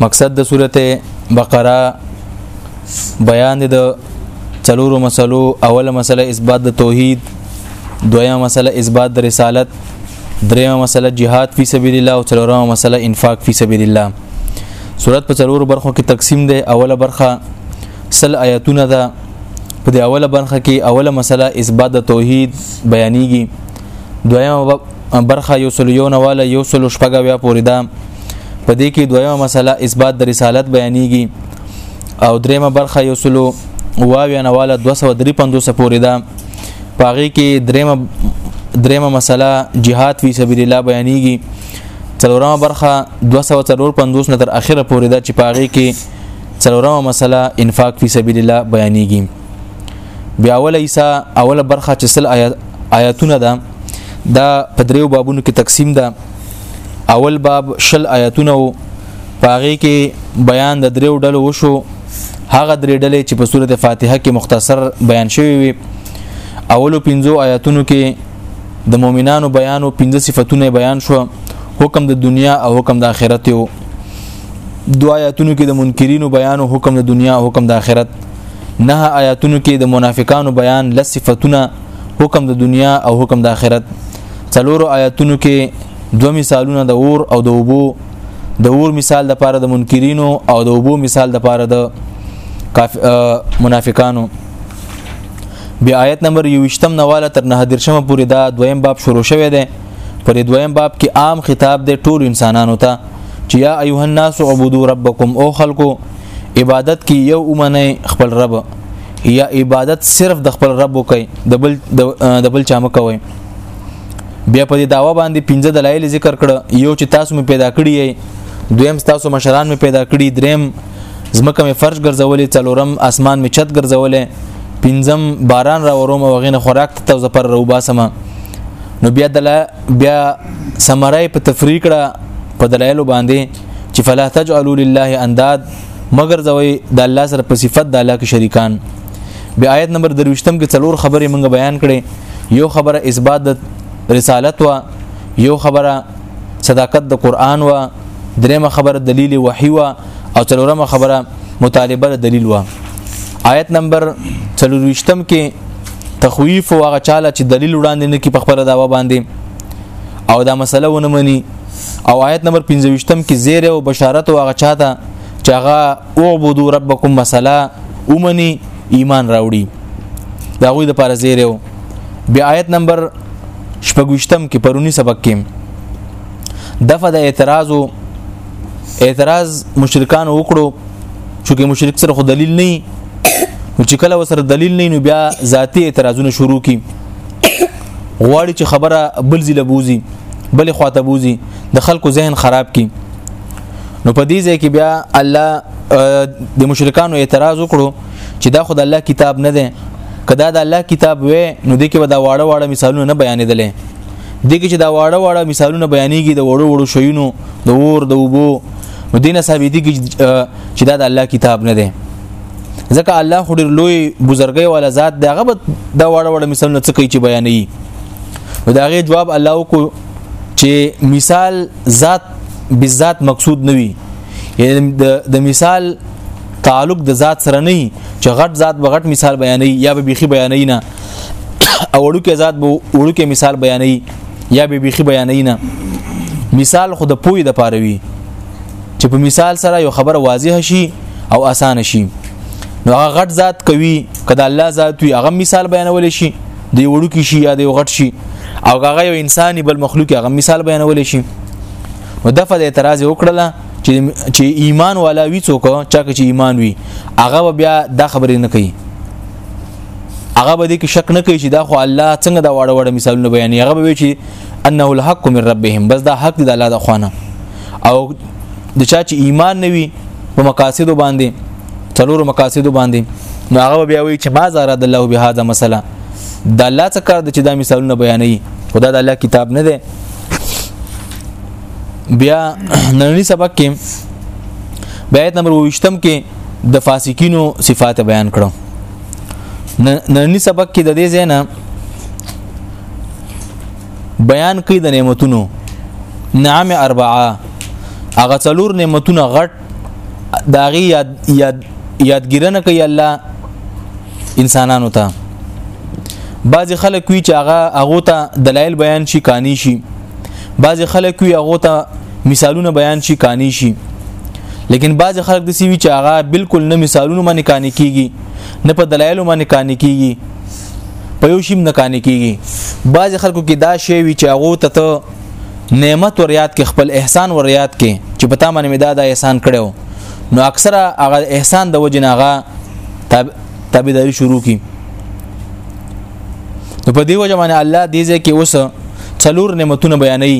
مقصد د سورته بقره بیان د څلورو مسلو اوله مسله اثبات د توحید دویمه مسله اثبات د رسالت دریمه مسله جهاد فی سبیل الله او څلورمه مسله انفاق فی سبیل الله صورت په څلورو برخو کې تقسیم ده اوله برخه سل آیاتونه ده په دې اوله برخه کې اوله مسله اثبات د توحید بیانېږي دویمه برخه یو سل یو نواله یو سل شپږه بیا پوری ده په دې کې دویمه مسله اثبات د رسالت بیانېږي او دریمه برخه یو سل واویا نواله 253 پوری ده پاغي کې دریمه دریمه مسله جهاد فی سبیل الله بیانېږي څلورمه برخه 245 نه تر اخره پوری ده چې پاغي کې څلورمه مسله انفاق فی سبیل الله بیانېږي بیا اول ایسا اوله برخه چې سل آیات آیاتونه ده دا په دریو بابونو کې تقسیم ده اول باب شل آیاتونه وو پاغه کې بیان د دریو ډلو وشو هغه درې ډلې چې په سورته فاتحه کې مختصر بیان شوی وي اولو پنځو آیاتونو کې د مؤمنانو بیان او پنځه صفاتونه بیان شو حکم د دنیا او حکم د آخرت یو دو آیاتونو کې د منکرینو بیان او حکم د دنیا او حکم د آخرت نه آیاتونو کې د منافقانو بیان لس صفاتونه حکم د دنیا او حکم د آخرت څلورو آیاتونو کې دوه مثالونه د اور او د اوبو د اور مثال د پاره د منکرینو او د اوبو مثال د پاره د منافقانو بیا آیت نمبر 28 نواله تر 9 درشمه پورې دا دویم باب شروع شوه دی پر دویم باب کې عام خطاب دی ټول انسانانو ته چې یا ایه الناس عبدو ربکم او خلکو عبادت کې یو اومنه خپل رب یا عبادت صرف د خپل رب وکي د بل د بل چا مکوي بیا په دې داوا باندې پنځه دلایل ذکر کړ یو چې تاسو مې پیدا کړی یې دویم تاسو مشران مې پیدا کړی دریم زمکه مې فرش ګرځولې څلورم اسمان مې چت ګرځولې پنځم باران را وروم او غینه خوراک ته زپر روبا سما نو بیا دلا بیا سمرای په تفریق کړه په دلایل باندې چې فلا تجعلوا لله انداد مگر ځوي د الله سره په صفت د الله کې شریکان بیا آیت نمبر 23م کې څلور خبرې موږ بیان کړې یو خبره اثبات د رسالت وا یو خبره صداقت د قران وا دریمه خبره دلیل وحی وا او څلورمه خبره مطالبه د دلیل وا آیت نمبر 23م کې تخویف او هغه چاله چې دلیل وړاندې نه کی په خپل داوا باندې او دا مسله ونه مني او آیت نمبر 25 کې زیر او بشارت او هغه چاته چې هغه اعبدو ربکم مثلا اومني ایمان راوړي دا غوي د پاره زیر او بیا آیت نمبر شپږشتم کې پرونی سبق کې دفع د اعتراض اعتراض مشرکان وکړو چې مشرک سره خو دلیل نه نو چې کله وسره دلیل نه نو بیا ذاتی اعتراضونه شروع کی غواړي چې خبره بل ځله بوزي بل خواته بوزي د خلکو ذهن خراب کړي نو په دې ځای کې بیا الله د مشرکانو اعتراض وکړو چې دا خدای الله کتاب نه دی کدا د الله کتاب وې نو د کې به دا واړه واړه مثالونه نه بیانېدلې د کې چې دا واړه واړه مثالونه بیانېږي د وړو وړو شیونو د اور د وبو نو دینه ثابتې کې چې دا د الله کتاب نه دی ځکه الله خو ډیر لوی بزرګي والا ذات دی هغه دا وړه وړه مثال نه څه کوي چې بیانوي نو دا غي جواب الله کو چې مثال ذات بالذات مقصود نه وي یعنی د مثال تعلق د ذات سره نه چې غټ ذات به غټ مثال بیانوي یا به بيخي بیانوي نه او وړوکې ذات به وړوکې مثال بیانوي یا به بيخي بیانوي نه مثال خو د پوی د پاروي چې په مثال سره یو خبره واضح شي او اسانه شي نو هغه غټ ذات کوي کله الله ذات وي هغه مثال بیانول شي دی وړو کې شي یا دی غټ شي او هغه یو انساني بل مخلوق هغه مثال بیانول شي نو دغه د اعتراض وکړه چې چې ایمان والا وی څوک چا چې ایمان وی هغه بیا دا خبرې نه کوي هغه به دې کې شک نه کوي چې دا خو الله څنګه دا واړه واړه مثالونه بیانې هغه به وی چې انه الحق من ربهم بس دا حق دی د الله د خوانه او د چا چې ایمان نه وي په مقاصد باندې څلور مقاصد باندې نو هغه بیا وی چې ما زاره د الله به هاذا مسله د الله څخه کار د چې دا مثالونه بیانې خدا د الله کتاب نه دی بیا نننی سبق کې بیت نمبر 28 کې د فاسقینو صفات بیان کړو نننی سبق کې د دې زینا بیان کوي د نعمتونو نعم اربعه هغه څلور نعمتونه غټ داغي یاد یاد یادګیرنه کوي الله انسانانو ته بعضی خلک وی چې هغه هغه ته دلایل بیان شي کانی شي بعضی خلک وی هغه ته مثالونه بیان شي کانی شي لیکن بعضی خلک د سی وی چې هغه بالکل نه مثالونه باندې کانی کیږي نه په دلایل باندې کانی کیږي په یو شیم نه کانې کیږي بعض خلکو کې دا شی وی چې هغه ته ته نعمت ور یاد کې خپل احسان ور یاد کې چې په تا باندې دا د احسان کړو نو اکثره هغه احسان د وجه نه هغه تابعداري شروع کی نو په دی وجه باندې الله دې ځکه اوس څلور نعمتونه بیانوي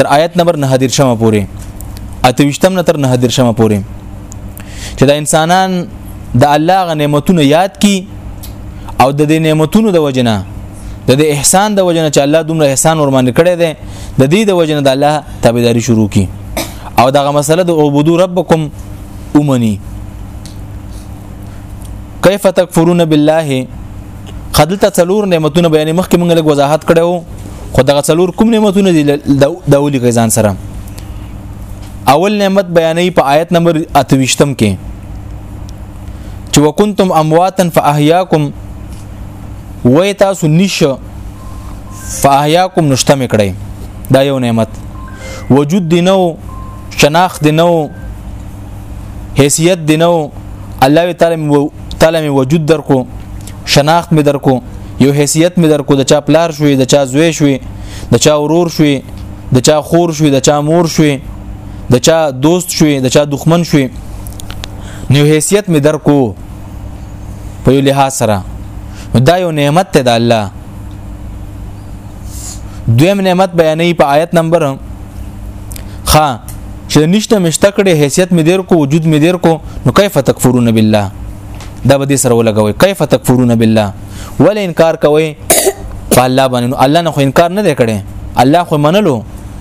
تر آیت نمبر 9 درشمه پورې اتوشتم نه تر 9 درشمه پورې چې دا انسانان د الله غ نعمتونه یاد کی او د دې نعمتونو د وجنه د دې احسان د وجنه چې الله دومره احسان ور باندې کړی دی د دې د وجنه د الله تابعداري شروع کی او دغه مسله د عبودو ربکم اومني کیف تکفرون بالله خدلته څلور نعمتونه بیان مخکې موږ لږ وضاحت کړو خو دغه څلور کوم نعمتونه دي د اولی غزان سره اول نعمت بیانې په آیت نمبر 28 کې چې وکنتم امواتن فاحیاکم وای تاسو نشه فاحیاکم نشته میکړی دا یو نعمت وجود دی نو شناخت دی نو حیثیت دی نو الله تعالی تعالی می وجود درکو شناخت می درکو یو حیثیت می درکو د چا پلار شوی د چا زوی شوی د چا ورور شوی د چا خور شوی د چا مور شوی د چا دوست شوی د چا دښمن شوی نو حیثیت می درکو په یو لحاظ سره دا یو نعمت ته د الله دویم نعمت بیانې په آیت نمبر خا چې نشته مشته کړي حیثیت می دیر کو وجود می دیر کو نو کیف تکفرون بالله دا به دې سره ولګوي کیف تکفرون بالله ول انکار کوي په الله باندې الله نه خو انکار نه دی کړي الله خو منلو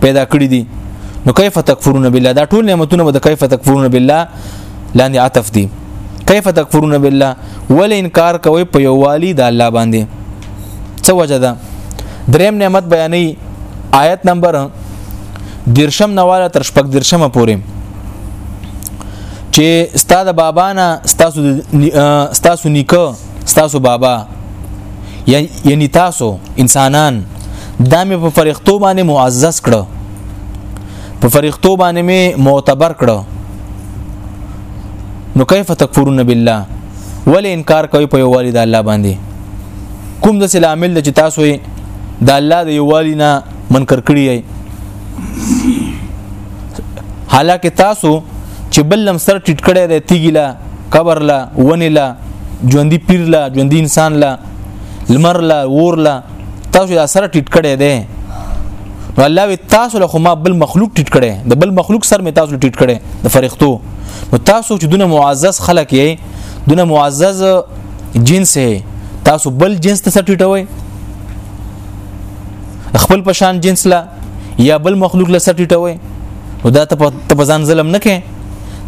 پیدا کړی دي نو کیف تکفرون بالله دا ټول نعمتونه به د کیف تکفرون بالله لاندې عطف دي کیف تکفرون بالله ول انکار کوي په یووالي د الله باندې څه وجه ده دریم نعمت بیانې آیت نمبر درشم نواله تر شپږ درشمه پورې چې ستاده بابا نه ستاسو ستاسو نیکه ستاسو بابا یعنی تاسو انسانان دا مې په فرښتو باندې معزز کړو په فرښتو باندې مې معتبر کړو نو کیف تکفرون بالله ولې انکار کوي په یووالي د الله باندې کوم د سل عامل چې تاسو د الله د یووالي نه منکر کړی حالکه تاسو چې بل لم سر ټیټ کړی دی تیګلا قبر لا ونی لا ژوندۍ پیر لا ژوندۍ انسان لا لمر لا ور لا تاسو دا سره ټیټ کړی دی نو الله وی تاسو له ما بل مخلوق ټیټ کړي د بل مخلوق سر می تاسو ټیټ کړي د فرښتو نو تاسو چې دونه معزز خلک یې دونه معزز جنس یې تاسو بل جنس ته سټیټوي خپل پشان جنس لا یا بل مخلوق له سټی ټوي نو دا ته په ځان ظلم نه کې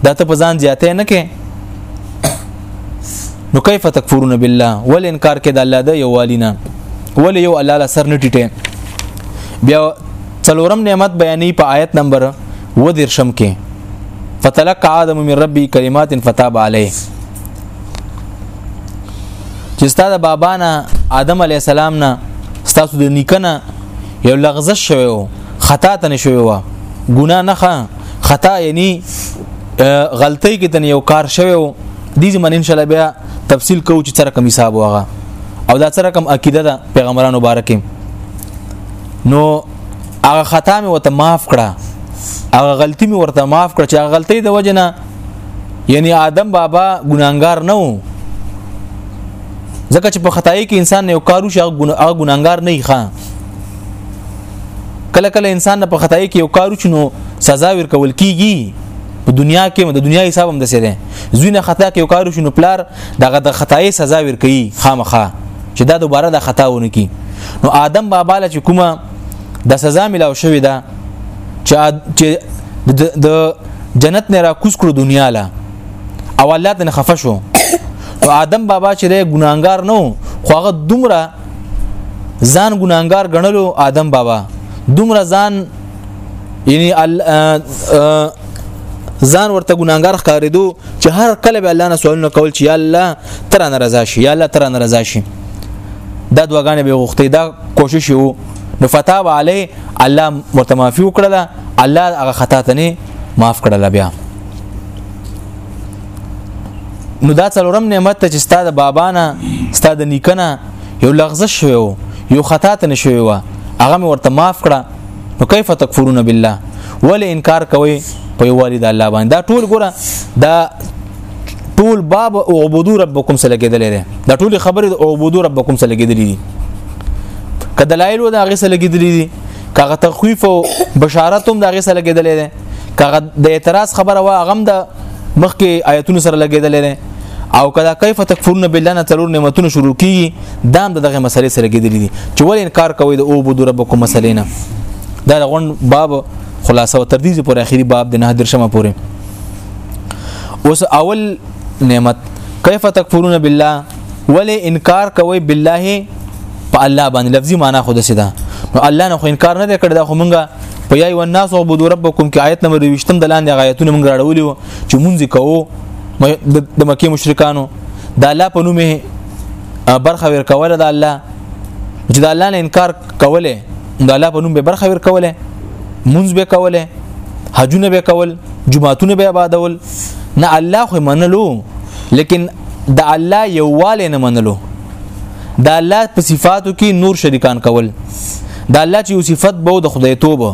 دا ته په ځان زیاتې نه کې نو کیف تکفرون بالله ول انکار کې د الله د یو والینا ول یو الله له سر نه ټیټه بیا څلورم نعمت بیانې په آیت نمبر و درشم کې فتلقى آدم من ربي كلمات فتاب عليه چې ستاسو د بابا نه آدم علی السلام نه ستاسو د نیکنه یو لغزش شوی وو خطا ته نه شوی وو ګنا نه خطا یعنی غلطی کې تن یو کار شوی وو دې زمون ان شاء الله بیا تفصیل کوو چې سره کوم حساب واغه او دا سره کوم عقیده ده پیغمبرانو مبارکه نو هغه خطا مې وته معاف کړه هغه غلطي مې ورته معاف کړه چې هغه غلطي د وجنه یعنی آدم بابا ګناګار نه وو ځکه چې په خدای کې انسان نه یو کارو شي هغه ګناګار نه ښه کله کله انسان نه په خدای کې یو کارو چنو سزا ورکول کیږي په دنیا کې د دنیا حساب هم د سره ده زوینه خطا کې یو کارو شنو پلار دغه د خدای سزا ورکي خامخه چې دا دوباره د خطا ونه کی نو آدم بابا له کومه د سزا ملاو شوې ده چې د جنت نه را کوس کړو دنیا لا او الله ته خفه شو نو آدم بابا چې د ګناګار نو خو هغه دومره ځان ګناګار غنلو آدم بابا دومره ځان یعنی ځان ورته ګناګار ښکارېدو چې هر کله به الله نه سوالونه کول چې یا الله تر نه رضا شي یا الله تر نه رضا شي دا دواګانې به غوښتې دا کوشش وو نو فتاب علی الله مرتمافي وکړه الله هغه خطا ته نه معاف کړل بیا نو دا څلورم نعمت چې ستاد بابا نه ستاد نیکنه یو لغزش شوی یو خطا ته نشوي و هغه مې ورته معاف کړه نو کیف تکفرون بالله ولې انکار کوي په والد الله باندې دا ټول ګوره دا ټول باب اعبدو ربکم سره کېدل لري دا ټول خبره اعبدو ربکم سره کېدل دي کدلایل و دا غي سره کېدل دي کغه تخویف او بشارت هم دغه سره لګیدلې ده کغه د اعتراض خبره وا غم د مخکې آیتونو سره لګیدلې ده او کدا کیف تکفرون بالله نه تلور نعمتونه شروع کی دام دغه مسلې سره لګیدلې دي چې ول انکار کوي د او بو ربکم مسلې نه دا لغون باب خلاصه او تر دې پر اخیری باب د نه درشمه پوره اوس اول نعمت کیف تکفرون بالله ولی انکار کوي بالله په الله باندې لفظي معنا خو دسه ده نو الله نه خو انکار نه کړ دا خو مونږه په یای و الناس عبدو ربکم کې آیت نمبر 20 د لاندې آیتونه مونږ راړولې و چې مونږ کوو د مکه مشرکانو د الله په نوم برخه ور کوله د الله چې د الله نه انکار کوله د الله په نوم به برخه ور کوله مونږ به کوله حجونه به کول جمعهتونه به آبادول نه الله خو منلو لیکن د الله یووالی نه منلو د الله په صفاتو کې نور شریکان کول د الله چې یو صفت به د خدای توبه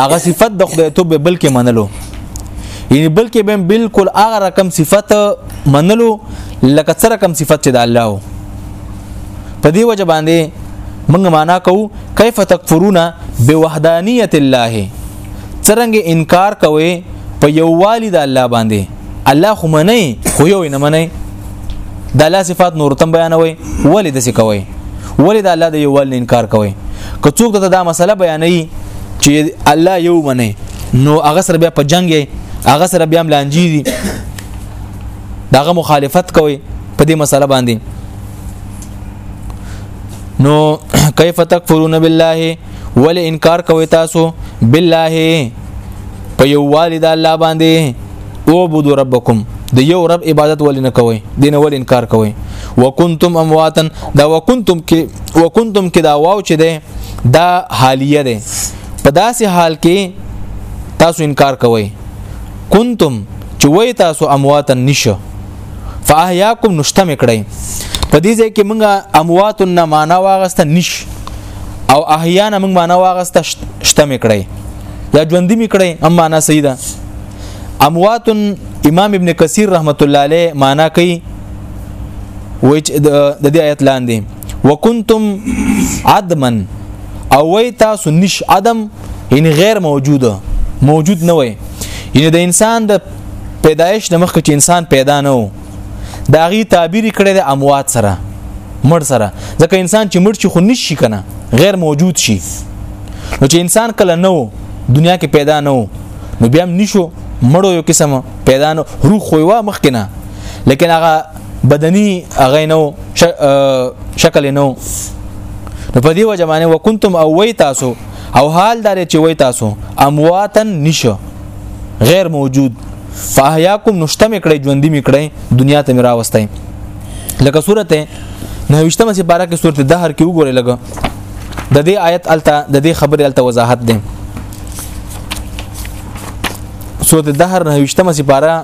هغه صفت د خدای توبه بلکې منلو یعنی بلکې به بالکل هغه رقم صفت منلو لکه سره کم صفت چې د الله په دې وجه باندې موږ معنا کوو کیف تکفرون بوحدانیت الله څرنګه انکار کوي په یووالي د الله باندې الله خو منئ خو یو نه منئ د الله صفات نور تم بیانوي ولې د څه کوي ولې د الله د یو ول انکار کوي که څوک ته دا مسله بیانوي چې الله یو منئ نو هغه سره بیا په جنگ هغه سره بیا ملانجی دي داغه مخالفت کوي په دې مسله باندې نو کیف تکفرون بالله ول انکار کوي تاسو بالله په یو والد الله باندې او بودو ربکم د یو رب عبادت ولې نه کوي دین ولې انکار کوي وکنتم امواتن دا وکنتم کې وکنتم کې دا واو چې ده دا حالیه ده په داسې حال کې تاسو انکار کوي کنتم چې وای تاسو امواتن نشه فاحیاکم نشتم کړی په دې ځای کې موږ امواتن نه معنا واغسته نش او احیانا موږ معنا واغسته شتم کړی یا ژوند می کړی هم معنا صحیح ده اموات امام ابن کثیر رحمت الله علیه معنا کوي وچ د دې آیت لاندې وکنتم عدما او وای تاسو نش عدم ان غیر موجوده موجود نه وای یعنی د انسان د پیدایش د مخکې چې انسان پیدا نه و دا غي تعبیر کړي د اموات سره مړ سره ځکه انسان چې مړ شي خو نشي کنه غیر موجود شي نو چې انسان کله نو دنیا کې پیدا نو نو بیا هم نشو مړو یو قسم پیدا نو روح خو وا مخ کنه لیکن هغه بدني هغه نو شکل نو نو په دې وجه باندې وکنتم او وای تاسو او حال دار چې وای تاسو امواتن نشو غیر موجود فاحیاکم نشته مې کړې ژوندۍ مې کړې دنیا ته مې راوستای لکه سورته نهوشتمه سي بارکه سورته دهر کې وګورئ لګه د دې آیت الته د دې خبرې الته وضاحت ده سورته دهر نهوشتمه سي بارا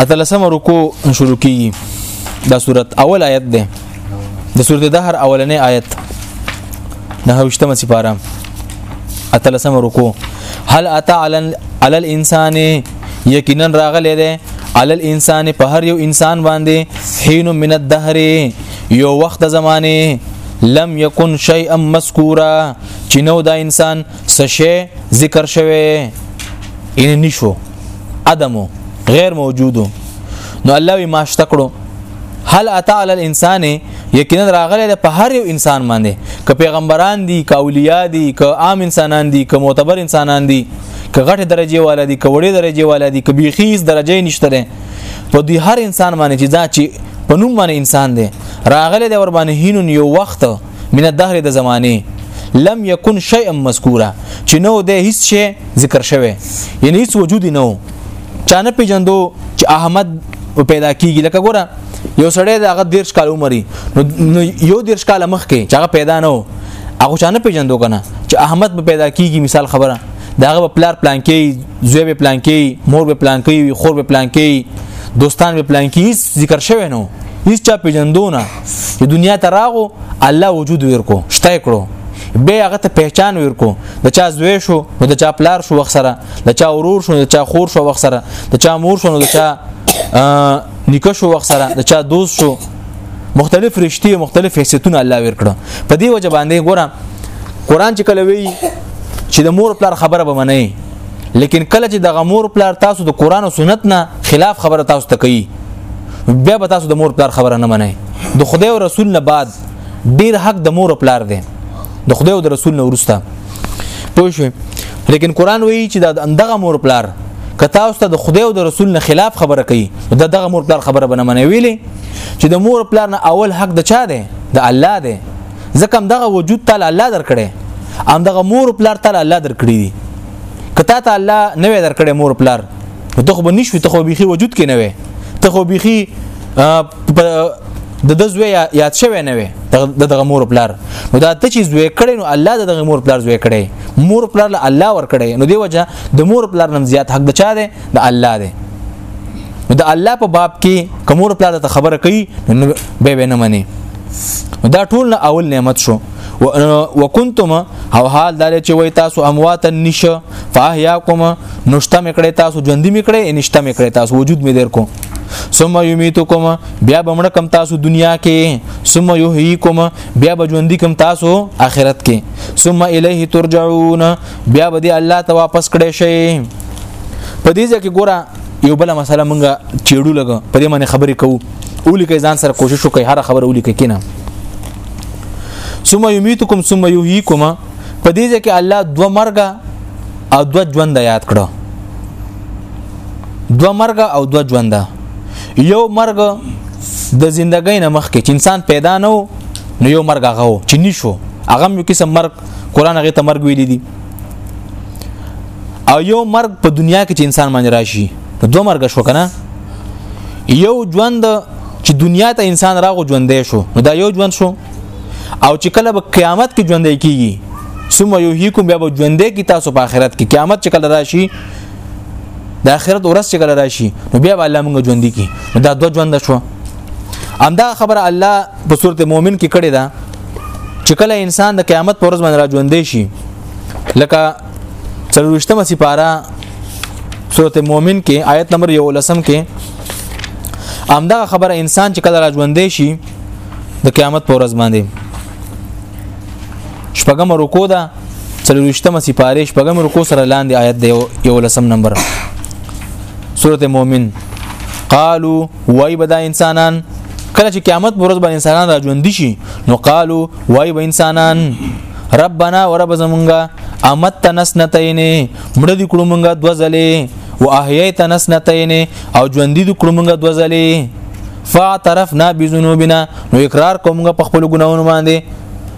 اتلسم رکو شروع کیږي دا صورت اول آیت ده د سورته دهر اولنې آیت نه هوشتمه سپاره اتلسم رکو هل اتا علن علی الانسان یقینا راغله ده علی الانسان په هر یو انسان باندې حين من الدهر یو وخت زمانه لم یکن شیئا مذکورا چې نو دا انسان څه شی ذکر شوی یعنی نشو عدم غیر موجود نو الله وی ماشته کړو هل اتا علی الانسان یقینا راغله په هر یو انسان باندې ک پیغمبران دي ک اولیاء دي ک عام انسانان دي ک معتبر انسانان دي ک غټه درجه والا دي ک وړې درجه والا دي ک بیخیز درجه نشته په دې هر انسان باندې چې دا چې په نوم باندې انسان دی راغله د ور باندې هینون یو وخت من الدهر د زمانه لم يكن شيئا مذكورا چې نو د هیڅ شی ذکر شوی یعنی هیڅ وجود نه و چانه پیجندو چې احمد پیدا کیږي لکه ګوره یو سړی د هغه دیرش کال عمر نو یو دیرش کال مخ کې چې هغه پیدا نه و هغه چانه پیجندو کنه چې احمد به پیدا کیږي مثال خبره داغه پلار پلان کې زوی به پلان کې مور به پلان کې خور به پلان کې دوستان به پلان کې ذکر شوی نو هیڅ چا پیجندو نه چې دنیا ته راغو الله وجود ورکو شته کړو به هغه ته پہچان ورکو د چا زوی شو نو د چا پلار شو وخت سره د چا ورور شو د چا خور شو وخت سره د چا مور شو نو د چا نیکه شو وخت سره د چا دوست شو مختلف رشتي مختلف حیثیتونه الله ورکړه په دې وجه باندې ګورم قران چې کله وی چې د مور پلار خبره به منئ لیکن کله چې دغه مور پلار تاسو د قران او سنت نه خلاف خبره تاسو ته کوي بیا به تاسو د مور پلار خبره نه منئ د خدای او رسول نه بعد ډیر حق د مور پلار دی د خدای او د رسول نه ورسته پوه شئ لیکن قران وایي چې دا دغه مور پلار که تاسو ته د خدای او د رسول نه خلاف خبره کوي د دغه مور پلار خبره بنه منوي چې د مور پلار نه اول حق د چا دی د الله دی ځکه دغه وجود تعالی الله درکړي ام دغه مور پلار تعالی الله درکړي دي کته ته الله نه وي درکړي مور پلار ته خو بنښوي ته خو بيخي وجود کې نه وي ته خو بيخي د د زوی یاد شوی نه وي د دغه مور پلار نو دا ته چې زوی کړي نو الله د دغه مور پلار زوی کړي مور پلار له الله ور کړي نو دی وجه د مور پلار نم زیات حق د چا دی د الله دی نو د الله په باب کې کومور پلار ته خبره کوي نو به به نه مني دا ټول نه اول نعمت شو وکنتم او حال دار چې وای تاسو اموات نشه فاحیاکم نشته میکړې تاسو ژوند میکړې نشته میکړې تاسو وجود می در کو ثم یمیتکم بیا بمړ کم تاسو دنیا کې ثم یحییکم بیا بجوندی کم تاسو آخرت کې ثم الیه ترجعون بیا به دی الله ته واپس کړئ شئ په دې ځکه ګوره یو بل مسله مونږه چېړو لګ په دې باندې خبرې کوو اولی کې ځان سره کوشش وکړي هر خبره اولی کې کینه ثم یمیتکم ثم یحییکم په دې ځکه الله دو مرګ او دو ژوند یاد کړو دو مرګ او دو ژوند یو مرګ د زندګۍ نه مخکې چې انسان پیدا نه نو یو مرګ هغه چې نشو هغه یو قسم مرګ قران هغه ته مرګ ویل دي او یو مرګ په دنیا کې چې انسان باندې راشي دوه مرګ شو کنه یو ژوند چې دنیا ته انسان راغو ژوندې شو نو دا یو ژوند شو او چې کله به قیامت کې ژوندې کیږي ثم یحییکم بیا به ژوندې کی تاسو په آخرت کې قیامت چې کله راشي د آخرت ورځ چې کله راشي نو بیا به الله موږ ژوندې کی دا دوه ژوند شو همدا خبره الله په سورته مؤمن کې کړې ده چې کله انسان د قیامت پر ورځ باندې را ژوندې شي لکه څلورشتمه سپاره سورته مؤمن کې آیت نمبر 11 کې امدا خبره انسان چې کله را ژوندې شي د قیامت پر ورځ باندې شپږم رکو ده څلورشتمه سپاره شپږم رکو سره لاندې آیت دی 11 نمبر سورته مؤمن قالو وای به دا انسانان کله چې قیامت پر ورځ باندې انسانان را ژوند شي نو قالو وای به انسانان ربنا ورب زمونږه امت تنسنتین مړه دي کړو مونږه دو ځلې او احیای تنسنتین او ژوند دي کړو مونږه دو ځلې فاعترفنا بذنوبنا نو اقرار کومګه په خپل ګناونو باندې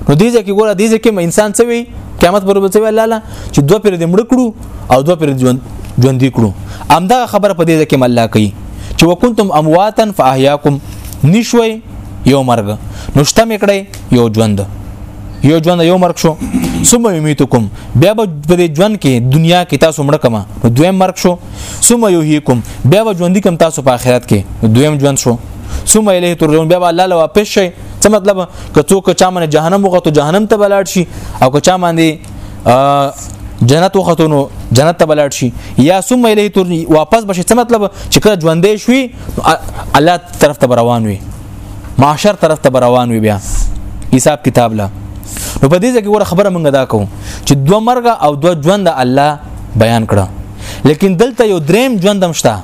نو دې ځکه ګوره دې ځکه انسان څه وي قیامت پر وبڅوي الله لا چې دوه پر دې مړ کړو او دوه پر ژوند ژوند کړو امدا خبره په دې ځکه مله کوي چې وکنتم امواتا فاحیاکم نشوي یو مرګ نو شته میکړی یو ژوند یو ژوند یو مرګ شو ثم یمیتکم بیا به په دې ژوند کې دنیا کې تاسو مړ کما نو دویم مرګ شو ثم یحییکم بیا به ژوند کم تاسو په آخرت کې دویم ژوند شو ثم الیه ترجعون بیا به الله له واپس شي څه مطلب که څوک چا من جهنم وغوته جهنم ته بلاړ شي او که چا باندې جنت وختونو جنت ته بلاړ شي یا ثم الیه تر واپس بشي څه مطلب چې کله ژوندې شوي الله طرف ته روان وي معاشر طرف ته روان وي بیا حساب کتاب لا نو په دې ځکه ور خبره مونږ دا کوم چې دوه مرګ او دوه ژوند الله بیان کړه لیکن دلته یو دریم ژوند هم شته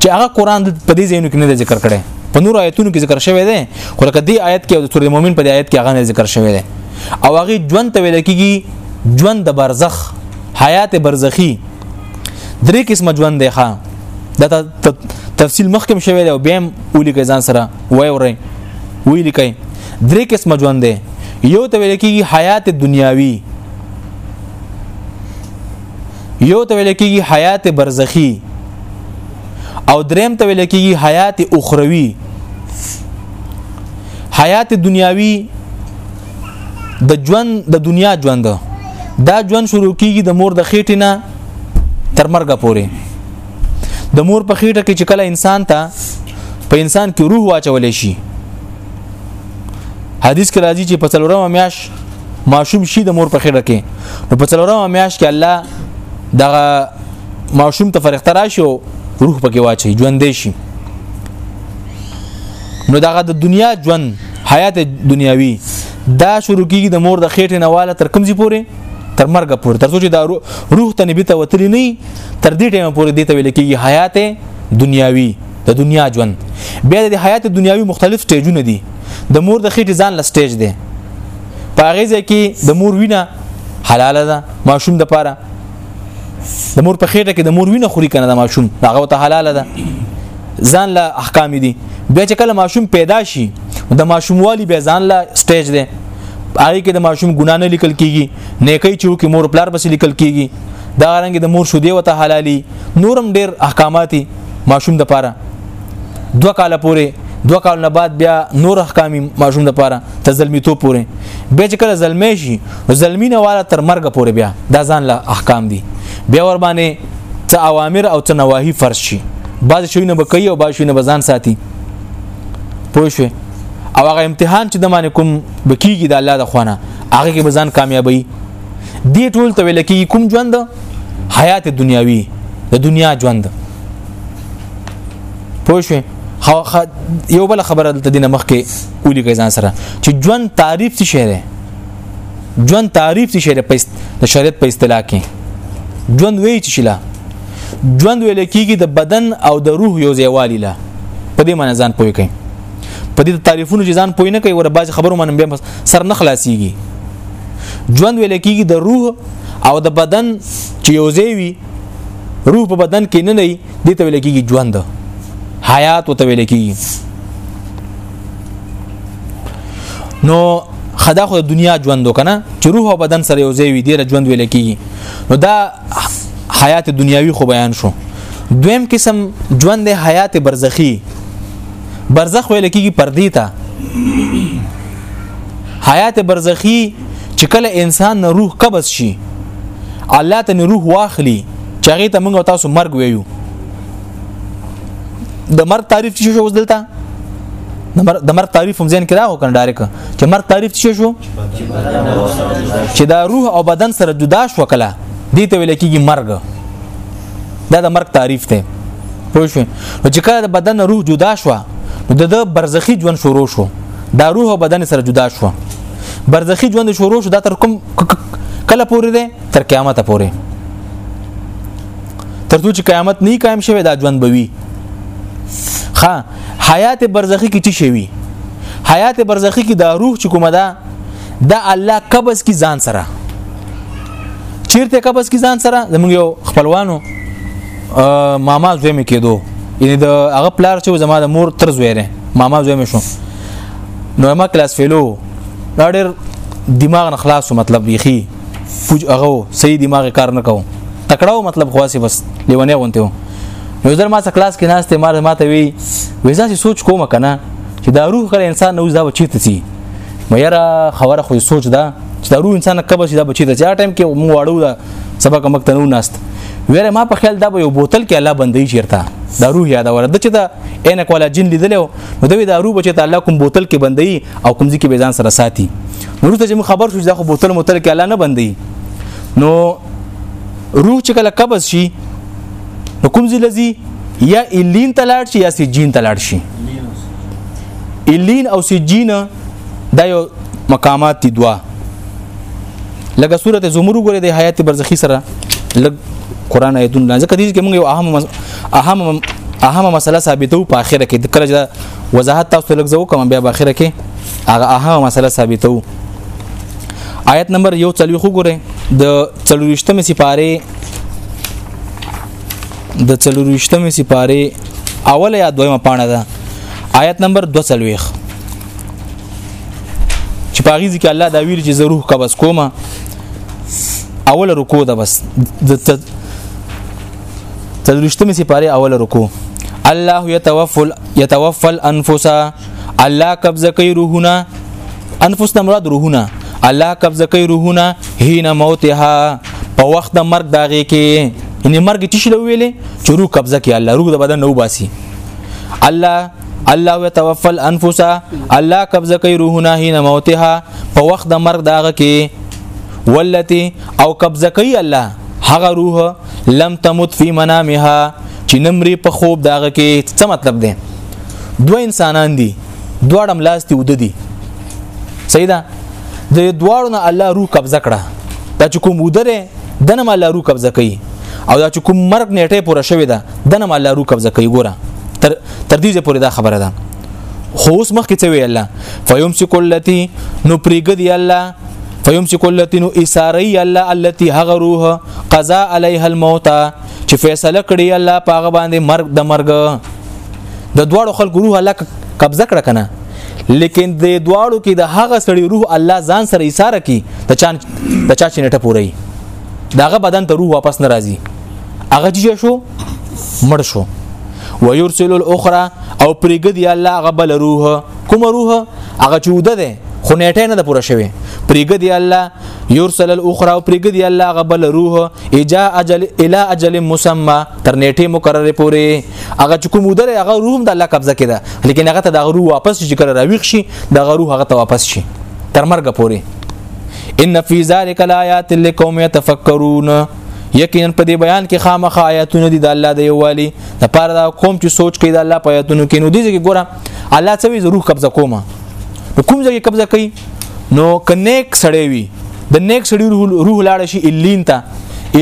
چې هغه قران په دې ځینو کې نه ذکر کړي په نور آیتونو کې ذکر شوی دی خو لکه دې آیت کې او د سورې مؤمن په دې آیت کې هغه نه ذکر شوی دی او هغه ژوند ته ویل کیږي ژوند د برزخ حیات برزخی درې قسمه ژوند دی ښا د تفصیل مخکم شوی دی او بیم اولی کې ځان سره وای ورې ویل کوي درې قسمه ژوند دی یو ته ویل کیږي حیات دنیاوی یو ته ویل کېږي حیات برزخی او دریم ته ویل کېږي حیات اخروی حیات دنیاوی د ژوند د دنیا ژوند دا ژوند شروع کیږي د مور د خېټې نه تر مرګه پورې د مور په خېټه کې چې کله انسان ته په انسان کې روح واچول شي حدیث کې راځي چې په څلورمه میاش ماشوم شي د مور په خېټه کې نو په څلورمه میاش کې الله دغه ماشوم ته فرښتہ راشي او روح پکې واچي ژوند شي نو دغه د دنیا ژوند حیات دنیاوی دا شروع کیږي د مور د خېټې نواله تر کمزې پورې تر مرګ پورې تر څو چې دا روح ته نبی ته وتلی نه تر دې ټیمه پورې دې ته ویل کیږي حیات دنیاوی د دنیا ژوند بیا د حیات دنیاوی مختلف سټیجونه دي د مور د خېټې ځان له سټیج دی په هغه ځای کې د مور وینه حلاله ده ماشوم د پاره د مور په خېټه کې د مور وینه خوري کنه د ماشوم هغه ته حلاله ده ځان له احکام دي بیا چې کله ماشوم پیدا شي د ماشوموالي بیا ځان له سټیج دی هغه کې د ماشوم ګنا نه لیکل کیږي نیکي چې وکي مور پلار بس لیکل کیږي دا رنګ د مور شودې وته حلالي نورم ډیر احکاماتي ماشوم د پاره دوه کال پورې دوه کال نه بعد بیا نور احکام ماشوم د پاره ته زلمی تو پورې به چې کله زلمی شي زلمی نه والا تر مرګ پورې بیا دا ځان له احکام دي بیا ور باندې څه اوامر او څه نواهی فرض شي بعض شوینه به کوي او بعض شوینه به ځان ساتي پوه شئ او هغه امتحان چې د باندې کوم بکیږي د الله د خوانه هغه کې به ځان کامیابی دی ټول ته ویل کېږي کوم ژوند حیات دنیاوی د دنیا ژوند پوه شئ یو بل خبره دلته دینه مخکې اولی کې ځان سره چې ژوند تعریف څه شی دی ژوند تعریف څه شی دی د شریعت په اصطلاح کې ژوند وی چې شلا ژوند ویل کېږي د بدن او د روح یو ځایوالي له په دې معنی ځان پوي کوي په دې تعریفونو چې ځان پوي نه کوي ور باز خبرو منم بیا سر نه خلاصيږي ژوند ویل کېږي د روح او د بدن چې یو ځای وي روح په بدن کې نه نه دي ته ویل کېږي ژوند حیات ته ویل کېږي نو خدا خو د دنیا ژوند وکنه چې روح او بدن سره یو ځای وي ډیر ژوند ویل کېږي نو دا حیات دنیاوی خو بیان شو دویم قسم ژوند د حیات برزخی برزخ ویل کېږي پردی ته حیات برزخی چې کله انسان نه روح قبض شي الله ته روح واخلي چې هغه ته موږ تاسو مرګ ویو د مرګ تعریف څه شو دلته د مرګ تعریف هم ځین کې راو کنه ډایرک چې مرګ تعریف څه شو چې دا روح او بدن سره جدا شو کله دې ته ویل کېږي مرګ دا د مرګ تعریف دی پوه شو چې کله د بدن روح جدا شو نو د برزخی ژوند شروع شو دا روح او بدن سره جدا شو برزخی ژوند شروع شو دا تر کوم کله پورې ده تر قیامت پورې تر څو چې قیامت نه قائم شوی دا ژوند بوي ها حیات برزخی کې چی شوی حیات برزخی کې دا روح چې کومه ده دا الله قبض کی ځان سره چیرته قبض کی ځان سره زموږ یو خپلوانو ماما زوی مې کېدو یعنی د هغه پلار چې زما د مور تر زوی دی ماما زوی مې شو نو ما کلاس فیلو دا ډېر دماغ نه خلاصو مطلب یخي پوج هغه صحیح دماغ کار نه کوم تکړه مطلب خاصه بس لیونه غونته و نو زر ما څه کلاس کې ناشته مار ما ته وی وېزا چې سوچ کوم کنه چې دا روح کله انسان نو دا بچی ته سي مې را خبره خو سوچ دا چې دا روح انسان کبه چې دا بچی ته چې ټایم کې مو واړو دا سبق مک تنو ناست ویره ما په خیال دا به یو بوتل کې الله بندي چیرته دا روح یاد ور د چې دا عینک والا جن لیدل نو دوی دا روح بچي ته الله کوم بوتل کې بندي او کوم ځکه به ځان سره ساتي نو ته چې خبر شو دا خو بوتل موتل کې الله نه بندي نو روح چې کله قبض شي نو کوم ځل زی یا الین تلاړ شي یا سجین تلاړ شي الین او سجین دا یو مقامات دي دوا لکه سورته زمر وګوره د حیات برزخی سره لګ قران ایتون نه ځکه دې کې موږ یو اهم اهم اهم مسله ثابتو په اخره کې د کله وضاحت تاسو لګ زو کوم بیا په اخره کې هغه اهم مسله ثابتو آیت نمبر یو چلوي خو ګوره د چلوشتمه سپاره د چلوشتمه سپاره اوله یا دویمه پاڼه ده آیت نمبر 2 چلويخ چې په غیزي کې الله دا ویل چې زه روح قبض کوم اوله رکو ده بس د تدریشتمه سپاره اوله رکو الله يتوفل يتوفل انفس الله قبض کوي روحونه انفس نه مراد روحونه الله قبض کوي روحونه هین موتها په وخت د مرګ داږي کې ان مرګ تشلو ویلې چې روح قبضه کوي الله روح د بدن نو باسي الله الله وتوفى الانفس الله قبضه کوي روحونه هینه موتها په وخت د مرګ داغه کې ولتی او قبضه کوي الله هغه روح لم تمت فی منامها چې نمرې په خوب داغه کې څه مطلب دی دوه انسانان دي دواړه ملاستي ود دي صحیح ده د دواړو نه الله روح قبضه کړه دا چې کوم ودره دنه الله روح قبضه کوي او دا چې کوم مرګ نیټه پوره شوې ده دنه الله روح قبضه کوي ګوره تر تر دې پورې دا خبره ده خو اوس مخکې څه وی الله فیمسک اللتی نو پریګ دی الله فیمسک اللتی نو اساری الله التی هغه روح قضا علیها الموت چې فیصله کړی الله پاغه باندې مرګ د مرګ د دواړو خلکو روح الله قبضه کړ کنه لیکن د دواړو کې د هغه سړي روح الله ځان سره ایثار کی د چا د چا چنټه پوره داغه بدن ته روح واپس ناراضي هغه چې شو مړ شو ويرسل الاخرى او پرګدي الله غبل روح کوم روح هغه چې وده ده خو نیټه نه ده پوره شوی پریګ دی الله یرسل الاخرى او پریګ دی الله غبل روح اجا اجل الى اجل مسمى تر نیټه مقرره پوره هغه چې کوم ودل هغه روح د الله قبضه کړه لیکن هغه ته د روح واپس چې کړه راویښ شي د روح هغه ته واپس شي تر مرګ پوره ان فی ذلک لآیات لقوم یتفکرون یقینا په دې بیان کې خامخ آیاتونه دي د الله د یووالي د پاره دا قوم چې سوچ کوي د الله په آیاتونو کې نو دي چې ګوره الله څه وی ضرور قبضه کومه نو کوم ځای قبضه کوي نو کنيک سړی وي د نیک سړی روح لاړ شي الین ته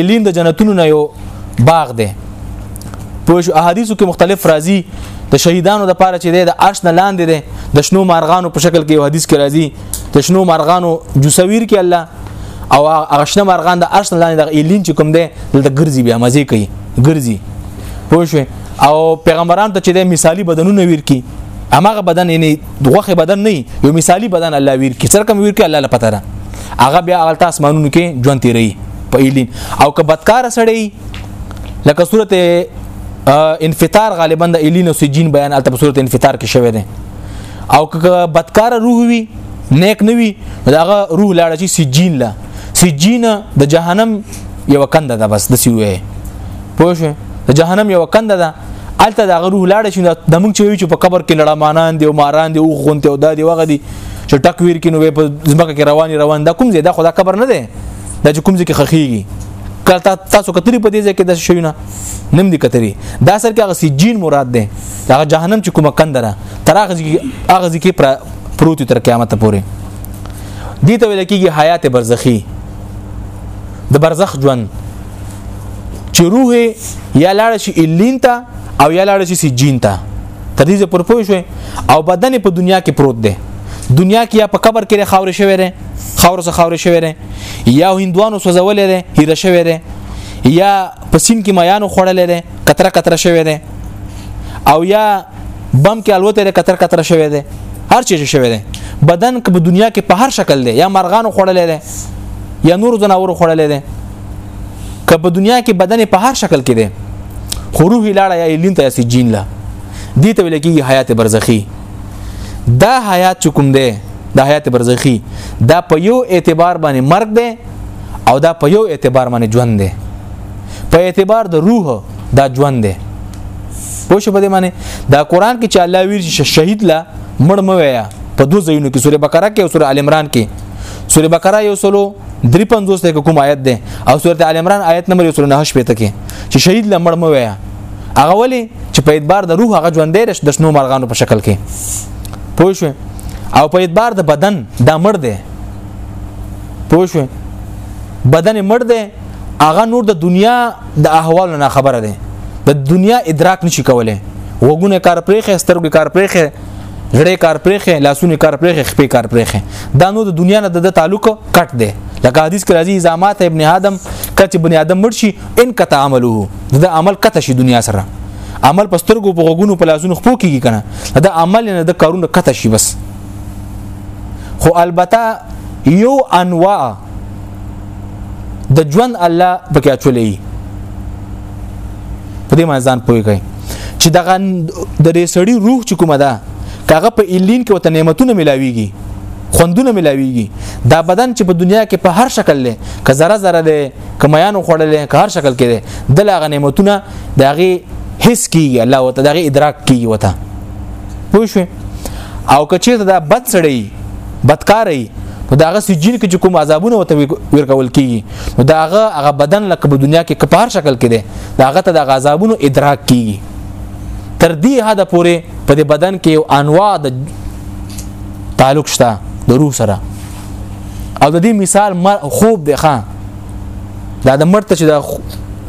الین د جنتونو نه یو باغ دی په احادیثو کې مختلف راځي د شهیدانو د پاره چې د عرش نه لاندې دی د شنو مارغانو په شکل کې یو حدیث کې راځي د شنو مرغانو جوسویر کې الله او هغه شنه مرغان د ارش لاندې د ایلین چې کوم دی دلته ګرځي بیا مزه کوي ګرځي پوه شو او پیغمبران ته چې د مثالی بدنونه ویر کی اماغه بدن یعنی دغه بدن نه یو مثالی بدن الله ویر کی سر کوم ویر کی الله لپاره ده هغه بیا غلط اسمانونو کې ژوند تیری په ایلین او که بدکار سړی لکه صورت انفطار غالبا د ایلین او سجین بیان البته صورت انفطار کې شوی دی او که بدکار روح وي نیک نه وي داغه روح لاړ شي سجین لا سجین د جهنم یو کنده ده بس د سی وې پوه شو د جهنم یو کنده ده الته داغه روح لاړ شي د موږ چې چې په قبر کې لړمانان دی او ماران دی او غونته او دادی وغه دی چې ټک ویر کې نو په ځمکه کې رواني روان دا کوم ځای دا خدا قبر نه دی دا چې کوم ځای کې خخيږي کله تاسو کتري په دې ځای کې د شوینه نم دي کتري دا سر کې هغه سجین مراد ده هغه جهنم چې کومه کندره تر هغه ځکه پر پروت تر قیامت پورې دي ته ویل کېږي حیات برزخی د برزخ ژوند چې روح یا لاړ شي الین ته او یا لاړ شي سجین ته تر دې پر پوه شو او بدن په دنیا کې پروت دی دنیا کې یا په قبر کې خاور شوی دی خاور سره خاور شوی دی یا هندوانو سوځولې دی هیر شوی دی یا په سین کې میانو خړلې دی کتره کتره شوی دی او یا بم کې الوته لري کتر کتر شوی دی هر چیز شوی دی بدن که په دنیا کې په هر شکل دی یا مرغانو خوړلې دی یا نور ځناور خوړلې دی که په دنیا کې بدن په هر شکل کې دی خو روح لاړه یا لین ته سي جین لا دي ته لکه حیات برزخی دا حیات چکم دی دا حیات برزخی دا په یو اعتبار باندې مرګ دی او دا په یو اعتبار باندې ژوند دی په اعتبار د روح دا ژوند دی پوه شو په دې معنی دا قران کې چې الله ویل چې شهید لا مړ مو ویا په دوه ځایونو کې سوره بقره کې او سوره ال عمران کې سوره بقره یو سلو 350 ته کوم آیت ده او سوره ال عمران آیت نمبر 109 پته کې چې شهید لا مړ مو ویا هغه ولی چې په اعتبار د روح هغه ژوند دی د شنو مرغانو په شکل کې پوه شو او په اعتبار د بدن دا مړ دی پوه شو بدن مړ دی هغه نور د دنیا د احوال نه خبره ده د دنیا ادراک نشي کولای وګونه کار پرېخه سترګې کار پرېخه غړې کار پرېخه لاسونه کار پرېخه خپې کار پرېخه دا نو د دنیا نه د تعلق کټ دی لکه حدیث کې راځي زامات ابن آدم کته بنی آدم مرشي ان کته عمله دا عمل کته شي دنیا سره عمل په سترګو په غوګونو په لاسونو خپو کیږي کنه دا عمل نه د کارونه کته شي بس خو البته یو انواع د ژوند الله پکې اچولې په دې معنی ځان پوي کوي چې دغه د دې سړی روح چې کومه ده کاغه په الین کې وته نعمتونه ملاويږي خوندونه ملاويږي دا بدن چې په دنیا کې په هر شکل لې که ذره ذره لې کمیان خوړلې که هر شکل کې د لاغه نعمتونه دغه حس کیږي الله وته دغه ادراک کیږي وته پوه شئ او کچیر دا بد سړی بدکاری نو داغه سجین کې کوم عذابونه وته ورکول کیږي نو داغه هغه بدن لکه په دنیا کې کپار شکل کې دی داغه ته د عذابونو ادراک کیږي تر دې حد پورې په دې بدن کې یو انواع د تعلق شته د روح سره او د دې مثال خوب دی خان دا د مرته چې دا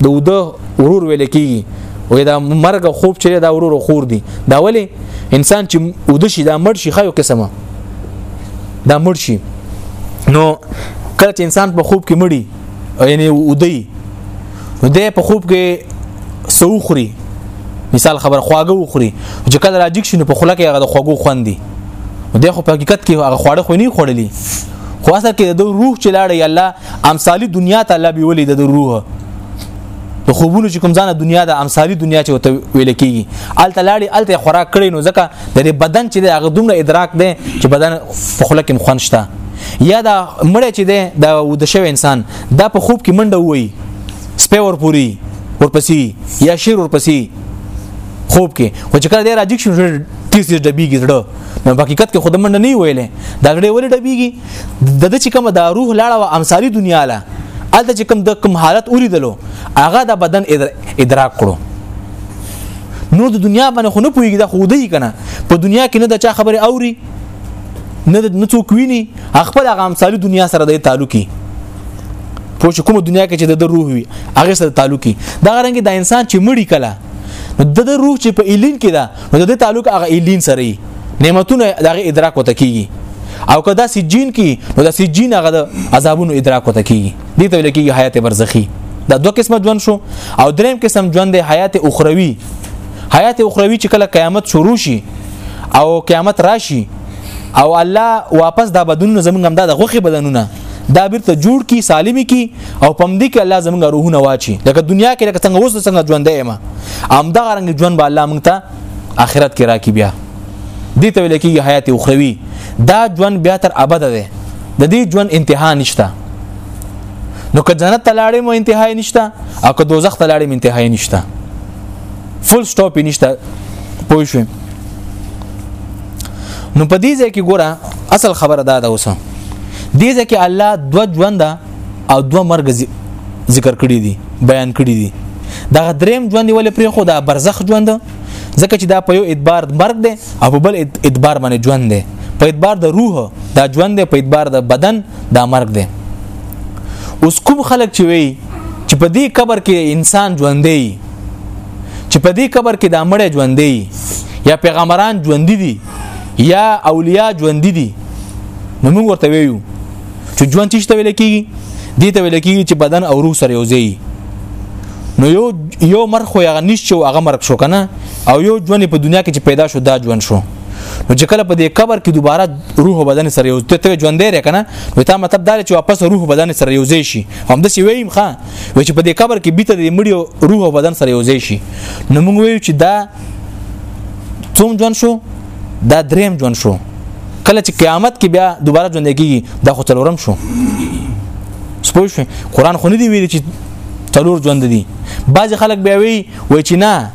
د وده ورور ویل کیږي وې دا مرګ خوب چې دا ورور خور دي دا ولی انسان چې ود شي دا مړ شي خو قسمه دا مړ شي نو کله چې انسان په خوب کې مړی یعنی ودی نو د په خوب کې سوخري مثال خبر خواږه وخوري چې کله راځي شنو په خوله کې هغه د خوږو خوندي د خو په حقیقت کې هغه خواړه خو نه خوړلي خو اصل کې د روح چې لاړې الله امثالی دنیا ته الله به ولې د روح د خوبونو چې کوم ځانه دنیا د امثالی دنیا چې وته ویل کیږي ال تلاړي ال ته خوراک کړي نو ځکه د بدن چې د هغه دومره ادراک دی چې بدن په خله کې مخون شته یا دا مړ چې دی دا ود شو انسان دا په خوب کې منډه وای سپې ور پوری ورپسې یا شیر ورپسې خوب کې خو چې کله دی راځي شو تیس ډبیږي زړه نو حقیقت کې خود منډه نه ویلې دا غړې ولې ډبیږي د د چې کوم د روح لاړه او امثالی دنیا له الته چې کوم د کوم حالت اوریدلو هغه د بدن ادراک کړو نو د دنیا باندې خو نه پوهیږي دا خو دی کنه په دنیا کې نه د چا خبره اوري نه د نڅوک ویني خپل هغه امثالی دنیا سره د تعلقي پوه شو کوم دنیا کې چې د روح وي هغه سره تعلقي دا غرنګ د انسان چې مړی کله د د روح چې په الین کې ده نو د دې تعلق هغه الین سره وي نعمتونه دغه ادراک وته کیږي او کدا سجین کی نو د سجین هغه د عذابونو ادراک وته کیږي دې ته لکه حیات برزخی دا دوه قسمه ژوند شو او دریم قسم ژوند د حیات اخروی حیات اخروی چې کله قیامت شروع شي او قیامت راشي او الله واپس دا بدن زمونږ هم دا د غوخي بدنونه دا بیرته جوړ کی سالمی کی او پم دې کې الله زمونږ روحونه واچي لکه دنیا کې لکه څنګه اوس څنګه ژوند دی ما ام دا رنګ ژوند به الله مونږ ته آخرت کې راکې بیا دې ته ویل کېږي حیات اخروی دا ژوند بیا تر ابد دی د دې ژوند انتها نشته نو که جنت ته لاړې مو انتهای نشته او که دوزخ ته لاړې مو انتهای نشته فول سټاپ نشته پوه شئ نو په دې ځای کې ګوره اصل خبره دا ده اوسه دې ځکه الله دو ژوند او دوه مرګ ذکر کړی دي بیان کړی دي دا دریم ژوند ولې پرې خو دا برزخ ژوند ځکه چې دا په یو ادبار مرګ دی او په بل ادبار باندې ژوند دی په ادبار د روح دا ژوند دی په ادبار د بدن دا مرګ دی اوس کوم خلک چې وي چې په دې قبر کې انسان ژوند دی چې په دې قبر کې دا مړ ژوند دی یا پیغمبران ژوند دي یا اولیاء ژوند دي نو موږ ورته ویو چې ژوند چې ویل کېږي دې ته ویل کېږي چې بدن او روح سره یوځي نو یو یو مر خو هغه نشو هغه مرګ شو کنه او یو ژوند په دنیا کې چې پیدا شو دا ژوند شو نو چې کله په دې قبر کې دوباره روح بدن سره یو ته ژوند دی کنه نو تا مطلب دا چې واپس روح بدن سره یو ځای شي هم د سی ویم ښا و چې په دې قبر کې بیت د مړي روح بدن سره یو ځای شي نو موږ ویو چې دا څوم ژوند شو دا دریم ژوند شو کله چې قیامت کې بیا دوباره ژوند کیږي دا خو تلورم شو سپوږ شو قران خو نه دی ویل چې تلور ژوند دي بعض خلک بیا وی وای چې نه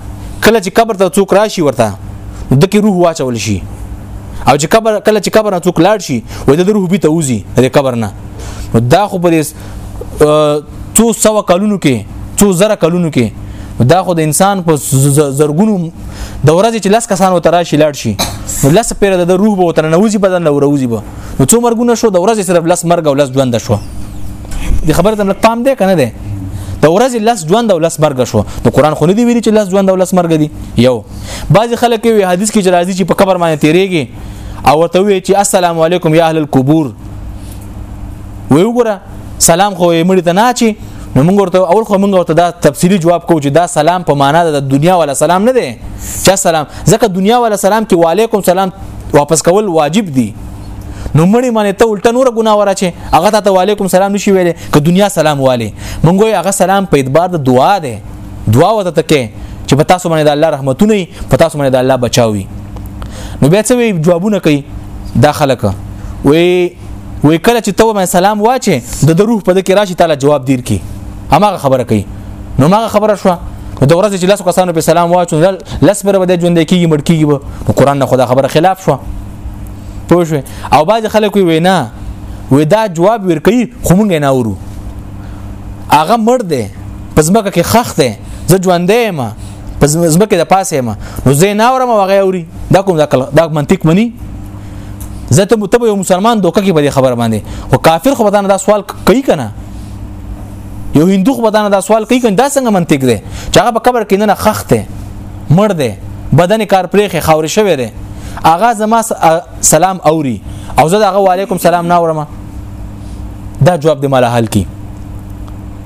کله چې قبر ته څوک راشي ورته د کې روح واچول شي او چې قبر کله چې قبر څوک لاړ شي وای د روح به ته وځي د قبر نه دا خو په دې څو سو کلونو کې څو زره کلونو کې دا خو د انسان په زرګونو د ورځې چې لس کسان و تراشي لاړ شي نو لس پیر د روح به وتر نه وځي بدن نه وروزي به نو څو مرګونه شو د ورځې صرف لس مرګ او لس ژوند شو د خبره تم پام دی کنه دی د ورځې لس ژوند او لس مرګ شو د قران خو نه دی ویلي چې لس ژوند او لس مرګ دي یو بعضی خلک وی حدیث کې چې راځي چې په قبر باندې تیریږي او ورته وی چې السلام علیکم یا اهل القبور وی وګوره سلام خو یې مړی ته نه چی نو موږ ورته اول خو موږ ورته دا تفصیلی جواب کوو چې دا سلام په معنا د دنیا ولا سلام نه دی چا سلام ځکه دنیا ولا سلام کې وعلیکم سلام واپس کول واجب دی نو مړی باندې ته الټه نور ګناه ورا چې هغه ته وعلیکم سلام نشي ویلې که دنیا سلام والي مونږ یې هغه سلام په اعتبار د دعا دی دعا وته تکې چې په تاسو باندې د الله رحمتونه وي په تاسو باندې د الله بچاوي نو بیا څه وی جوابونه کوي دا خلک وی وی کله چې تو مې سلام واچې د دروح په دکې راشي تعالی جواب دیر کی همغه خبره کوي نو ما خبره شو د ورځې چې لاسو کسانو په سلام واچو لس بر بده ژوند کیږي مړ کیږي به قرآن نه خدا خبره خلاف شو پوه شو او باز خلک وی نه وی دا جواب ورکي خو مونږ نه اورو هغه مړ دی په ځمکه کې خخ دی زه ژوندې ما په ځمکه د پاسه ما نو زه نه اورم هغه اوري دا کوم دا منطق مني زه ته متبه یو مسلمان دوکه کې په خبر باندې او کافر خو بدانه دا سوال کوي کنه یو هندو خو بدانه دا سوال کوي کنه دا څنګه منطق دی چې هغه په قبر کې نه خخته مړ دی بدن کار پرېخه خاور شوی دی اغا زما سلام اوري او زه دغه وعلیکم سلام نه اورم دا جواب دی مال حل کی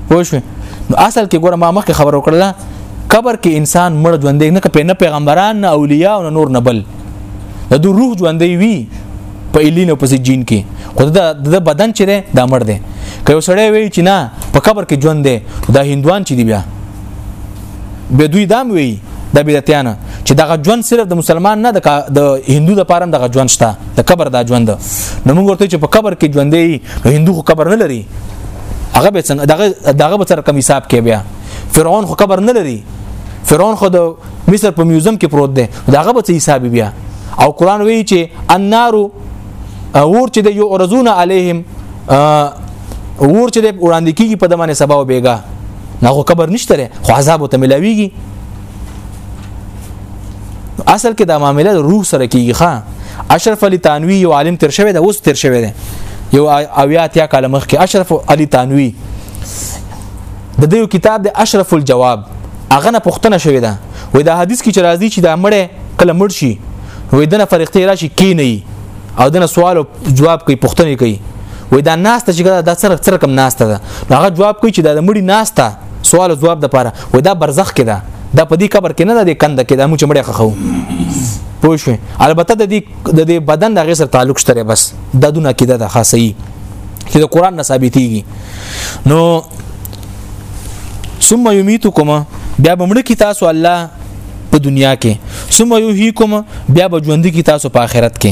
پوه شو نو اصل کې ګوره ما مخکې خبر وکړله قبر کې انسان مړ ژوندې نه کپې نه پیغمبران نه اولیاء او نور نه بل د دو روح ژوندې وي په الین او پسې جین کې خو دا د بدن چره دا مړ دی که یو سړی وی چې نه په قبر کې ژوند دی دا هندوان چې دی بیا به دوی دام وی د بدعتانه چې دغه ژوند صرف د مسلمان نه د هندو د پاره دغه ژوند شته د قبر دا ژوند نو موږ ورته چې په قبر کې ژوندې نو هندو خو قبر نه لري هغه به څنګه دغه دغه به سره کم حساب کې بیا فرعون خو قبر نه لري فرعون خو د مصر په میوزیم کې پروت دی دغه به څه حساب بیا او قران وی چې النار اور چې د یو ارزون علیهم اور چې د وړاندې کیږي په دمانه سبا او بیګا نه خو قبر نشته خو عذاب ته ملاويږي اصل کې دا معاملې د روح سره کیږي ښا اشرف علي تنوي یو عالم تر شوی دا اوس تر شوی دی یو اویا تیا کال مخکې اشرف علي تنوي د دې کتاب د اشرف الجواب هغه نه پښتنه شوې ده وې دا حدیث کې چې راځي چې دا مړې کله مړ شي وې دنه فرښتې راشي کې نه او دنه سوال او جواب کوي پوښتنه کوي وای دا ناسته چې دا سره سره کم ناسته ده هغه جواب کوي چې دا د مړي ناسته سوال او جواب د پاره وای دا برزخ کې ده دا په دې قبر کې نه ده د کند کې دا مو چې مړی خخو پوه شو البته د دې د دې بدن د غیر تعلق شته بس د دونه کې ده خاصه یي چې د قران نه ثابتېږي نو ثم یمیتکما بیا بمړ کی تاسو الله په دنیا کې ثم یحییکم بیا به ژوند کی تاسو په آخرت کې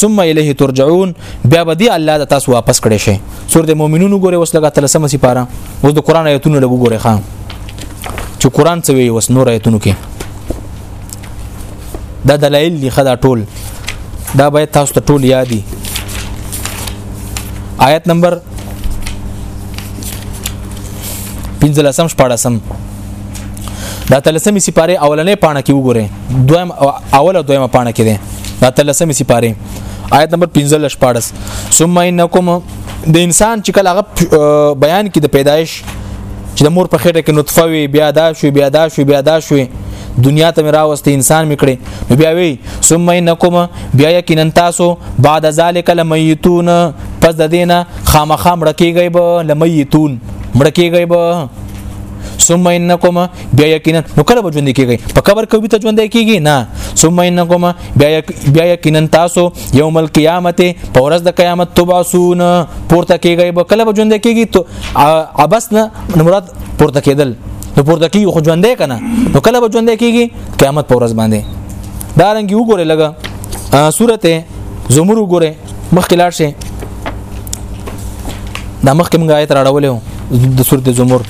ثم الیه ترجعون بیا به دی الله د تاسو واپس کړي شي سورته مؤمنون ګوره اوس لګا تلسمه سی پاره اوس د قران آیتونه لګو ګوره خان چې قران څه وی اوس نور آیتونو کې دا دلایل دي خدا ټول دا باید تاسو ته ټول یادي آیت نمبر 15 شپږم دا تلسمې سپاره اولنې پاڼه کې وګوره دویم اوله دویمه پاڼه کې ده دا تلسمې سپاره آیت نمبر 15 14 ثم انکم د انسان چې کله هغه بیان کې د پیدایش چې د مور په خېټه کې نطفه وي بیا دا شو بیا دا شو بیا دا شو دنیا ته مې راوست انسان مې کړې نو بیا وی ثم انکم بیا یقینا تاسو بعد ذالک لمیتون پس د دینه خامخام رکیږئ به لمیتون مړکیږئ به ثم انکم بیا یقینا نو کله به ژوند کیږي په قبر کې به ته ژوند کیږي نه ثم انکم بیا بیا یقینا تاسو یوم القیامت په ورځ د قیامت تبعثون پورته کیږي به کله به ژوند کیږي تو ابس نه مراد پورته کیدل نو پورته کیږي خو ژوند کنه نو کله به ژوند کیږي قیامت په ورځ باندې دارنګي وګوره لګه سورته زمر وګوره مخکې لاړ شي دا مخکې موږ آیت راړولې د سورته زمر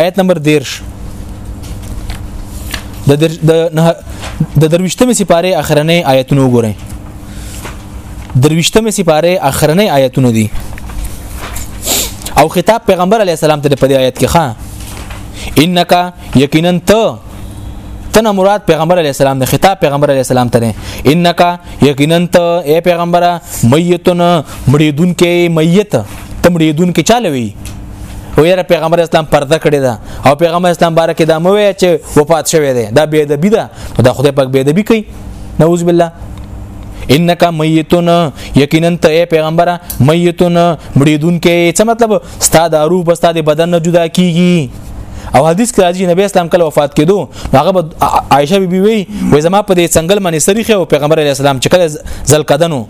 آیت نمبر 13 د د درويشتمې سپاره اخرنې آیتونه وګورئ درويشتمې سپاره اخرنې آیتونه دي او خطاب پیغمبر علی السلام ته په دې آیت کې ښا انک یقینا ته تنه مراد پیغمبر علی السلام د خطاب پیغمبر علی السلام ته انک یقینا ته ای پیغمبره میتون مړیدون کې میت ته مړیدون کې چالوي و یاره پیغمبر اسلام پرده کړی دا او پیغمبر اسلام باره کې دا مو وی چې وفات شوی دی دا بی ادبی ده دا خدای پاک بی ادبی کوي نعوذ بالله انک میتون یقینا ته پیغمبره میتون مړیدون کې څه مطلب ستا د روح په ستا د بدن نه جدا کیږي او حدیث کې راځي نبی اسلام کله وفات کېدو هغه به عائشه بیبي وی وې زما په دې څنګل باندې سریخه او پیغمبر علی السلام چې کله زل کدنو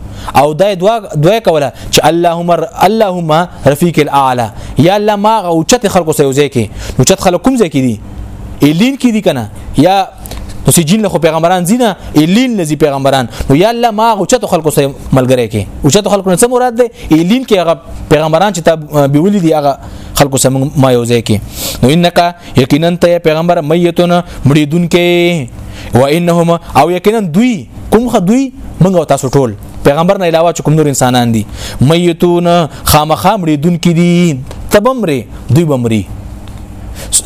او دا دوا دوا کوله چې اللهم اللهم رفیق الاعلى یا الله ما غوچت خلکو سره وځي کې نو چت خلک کوم ځای کې دي الین کې دي کنه یا نو سجین له پیغمبران زینا الین لذي پیغمبران نو یا الله ما اوچته خلکو سره ملګری کې اوچته خلکو نه څه مراد دی الین کې هغه پیغمبران چې تا بیولې دي هغه خلکو سره ما یو ځای کې نو انک یقینا ته پیغمبر میتون مړیدون کې و انهم او یقینا دوی کوم خ دوی منغو تاسو ټول پیغمبر نه علاوه کوم نور انسانان دي میتون خامخام مړیدون کې دي تبمره دوی بمري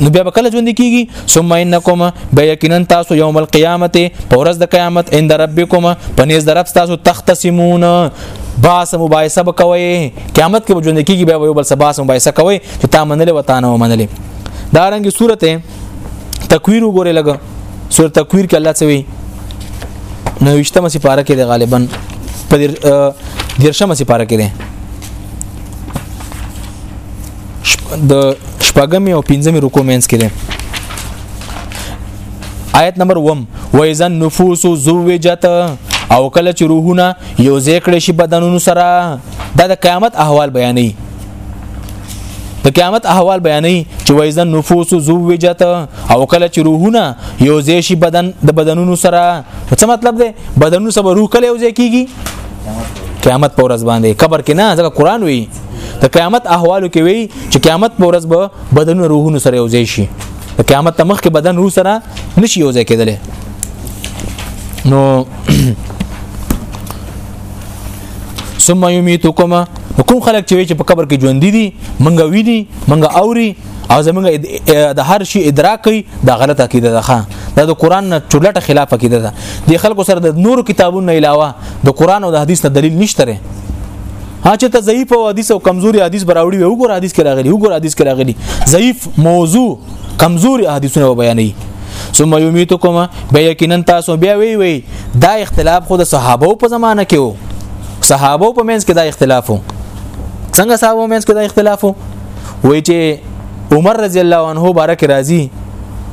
نو بیا کله ژوند کیږي ثم انکم بیاکینن تاسو یوم القیامت په ورځ د قیامت عند ربکم پنيز در رب تاسو تختصمون باس مباحثه وکوي قیامت کې ژوند کیږي بیا یو بل سره باس مباحثه کوي چې تا منلې وتا نه منلې دا رنګي صورته تکویر وګوره لګ سور تکویر کې الله سوي نو وشتمه سپاره کې غالبا په درشمه سپاره کې د شپږمې او پنځمې رکو مینس کې ده آیت نمبر 1 وایزن نفوس زوجت او کله چې روحونه یو ذکر شي بدنونو سره دا د قیامت احوال بیانې د قیامت احوال بیانې چې وایزن نفوس زوجت او کله چې روحونه یو ځای شي بدن د بدنونو سره څه مطلب دی بدنونو سره روح کله یو ځای کیږي قیامت پر ورځ باندې قبر کې نه ځکه قران وی د قیامت احوالو کې وی چې قیامت په ورځ به بدن او روحونه سره یو ځای شي د قیامت تمخ کې بدن روح سره نشي یو ځای کېدل نو ثم یمیتکما کوم خلک چې په قبر کې ژوند دي منګه ویني منګه اوري او زمونږ د هر شي ادراک کوي دا غلط عقیده ده ښا دا د قران نه ټولټه خلاف عقیده ده د خلکو سره د نورو کتابونو علاوه د قران او د حدیث نه دلیل نشته لري ها چې ته ضعیف او حدیث او کمزوري حدیث براوړي وي وګور حدیث کې راغلي وګور حدیث کې راغلي ضعیف موضوع کمزوري حدیثونه بیانوي ثم یمیتکم بیا یقینا تاسو بیا وی وی دا اختلاف خو د صحابه په زمانه کې وو صحابه په منځ کې دا اختلاف وو څنګه صحابه په منځ کې دا اختلاف وو وای چې عمر رضی الله عنه بارک راضی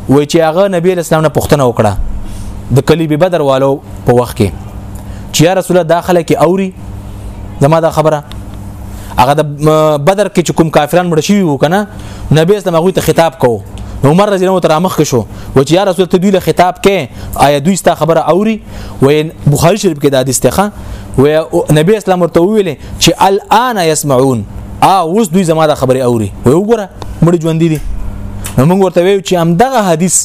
وای چې هغه نبی اسلام نه پوښتنه وکړه د کلی به بدر والو په وخت کې چې یا رسول الله داخله کې اوري زما دا خبره هغه د بدر کې کوم کافران مړ شي وو کنه نبی اسلام هغه ته خطاب کو عمر رضی الله تعالی مخ شو و چې یا رسول ته دوی له خطاب کې آیا دوی ستا خبره اوري و بخاری شریف کې د حدیث ته و نبی اسلام ورته ویل چې الان يسمعون ا اوس دوی زما د خبرې اوري وای وګوره مړ ژوند دي نو موږ ورته ویو چې هم دغه حدیث